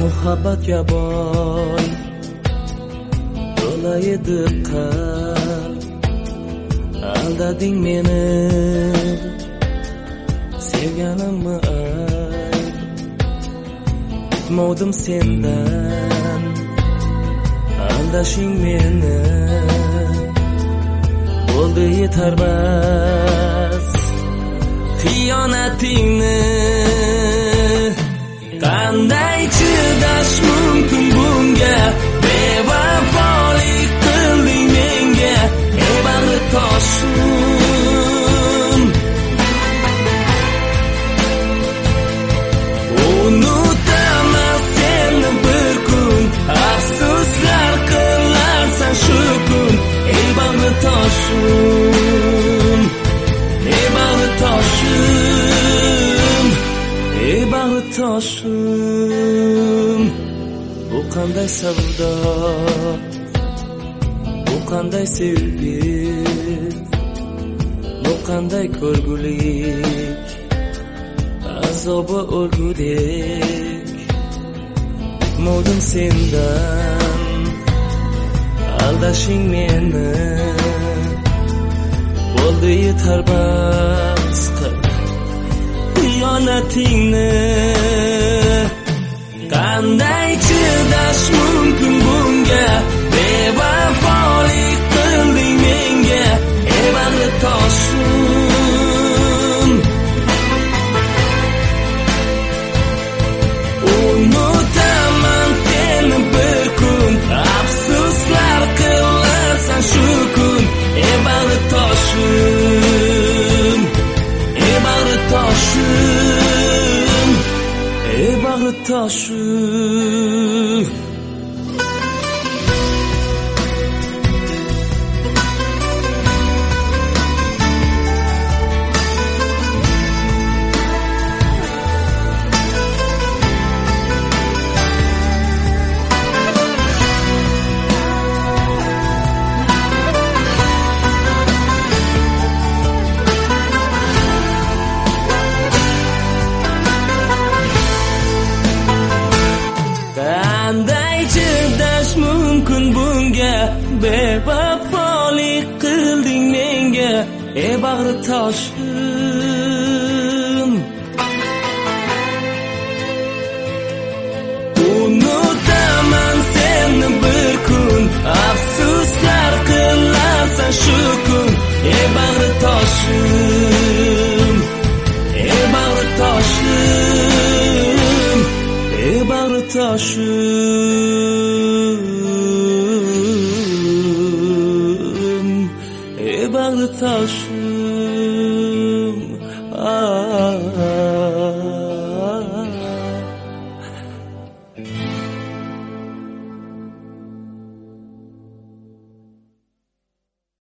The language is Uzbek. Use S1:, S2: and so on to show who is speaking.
S1: muhabbatga boy. To'la edi qalb aldading meni. Sevganimni ay kutmovdim sendan. Aldashing meni. Bo'ldi yetarmas. Xiyonatingni qanday chidash mumkin bunga? Bevafolik qilding menga ey bag'ri toshim. Unutaman seni bir kun afsuslar qilarsan shu kun ey bag'ri toshim. Bag'ri toshim bu qanday savdo bu qanday sevgi. Bu qanday ko'rgulik azobi o'lgudek kutmovdim sendan aldashing meni bo'ldi yetar bas hiyonatingni qanday chidash 特殊 qanday chidash mumkin bunga. Bevafolik qilding menga ey bag'ri toshim taşım Ey bağlı taşım ah, ah, ah.